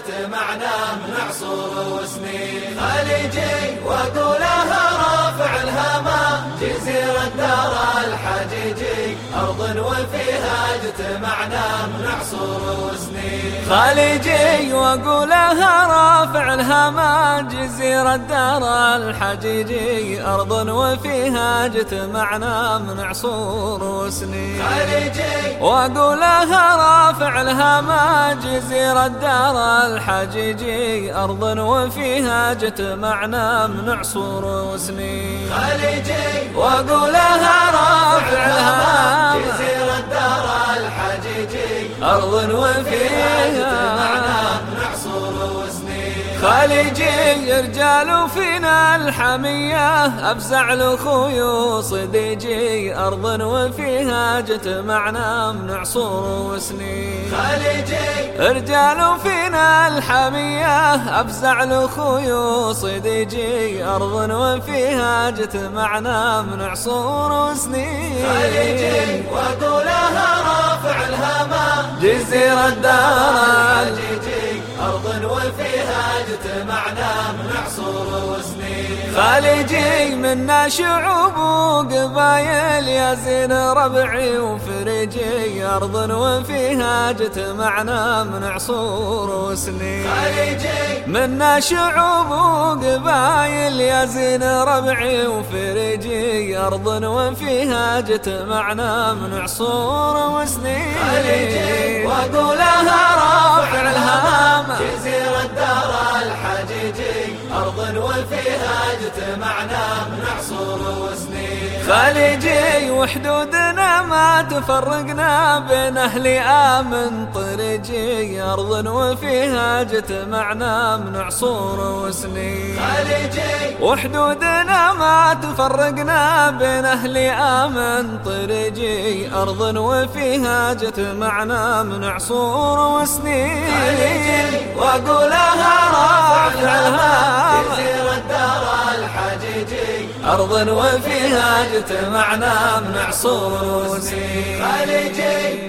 اجتمعنا من عصور وسنين خليجي وأقولها رافع الهما جزيرة دار الحجيجي. وفيها اجتمعنا من عصور وسنين خليجي واقولها رافع الهما جزيرة دار الحجيجي أرض وفيها اجتمعنا من عصور وسنين. خليجي وأقولها رافع الهما جزيرة دار الحجيجي أرض وفيها اجتمعنا من عصور وسنين. خليجي وأقولها أرض وفيها وسنين خليجي رجال فينا الحمية أفزع لأخوي وصديجي أرض وفيها اجتمعنا من عصور وسنين. خليجي رجال فينا الحمية أفزع لأخوي وصديجي أرض وفيها اجتمعنا من عصور وسنين. خليجي وأقولها رافع الهما جزيرة دار حجيجي أرض وفيها اجتمعنا من عصور وسنين. خليجي منا شعوب وقبايل يا زين ربعي وفريجي أرض وفيها اجتمعنا من عصور وسنين. خليجي منا شعوب وقبايل يا زين ربعي وفريجي أرض وفيها اجتمعنا من عصور وسنين. اجتمعنا من عصور وسنين خليجي وحدودنا ما تفرقنا بين أهل آمن طريجي أرض وفيها اجتمعنا من عصور وسنين خليجي وحدودنا ما تفرقنا بين أهل آمن طريجي أرض وفيها اجتمعنا من عصور وسنين خليجي وأقولها رافع الهام أرض وفيها اجتمعنا من عصور وسنين خليجي